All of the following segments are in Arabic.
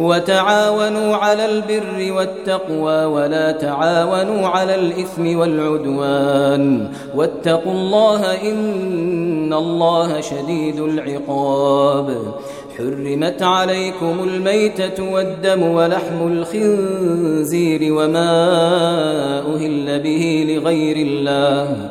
وتعاونوا على البر والتقوى ولا تعاونوا على الإثم والعدوان. واتقوا الله إن الله شديد العقاب. حرمت عليكم الميتة والدم ولحم الخنزير وما أهل به لغير الله.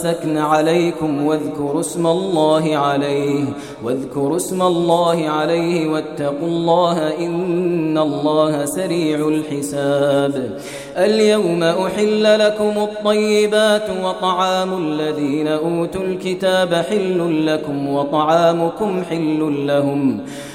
أمسكن عليكم واذكروا اسم الله عليه واذكروا اسم الله عليه واتقوا الله إن الله سريع الحساب. اليوم أحل لكم الطيبات وطعام الذين أوتوا الكتاب حل لكم وطعامكم حل لهم.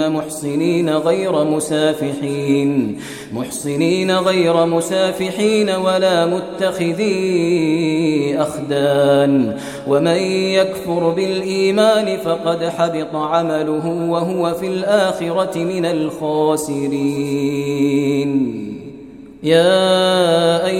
كن محسنين غير مسافحين. محسنين غير مسافحين ولا متخذي أخدان. ومن يكفر بالإيمان فقد حبط عمله وهو في الآخرة من الخاسرين. يا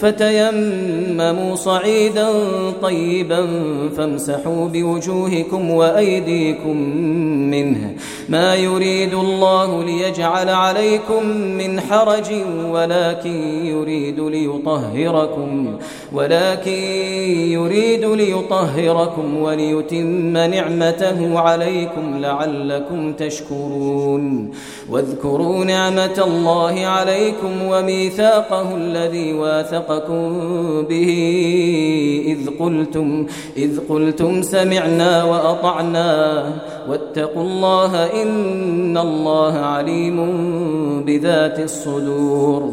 فتيمموا صعيدا طيبا فامسحوا بوجوهكم وأيديكم منه. ما يريد الله ليجعل عليكم من حرج ولكن يريد ليطهركم ولكن يريد ليطهركم وليتم نعمته عليكم لعلكم تشكرون. واذكروا نعمة الله عليكم وميثاقه الذي واثق سبقكم به إذ قلتم, إذ قلتم سمعنا وأطعنا واتقوا الله إن الله عليم بذات الصدور.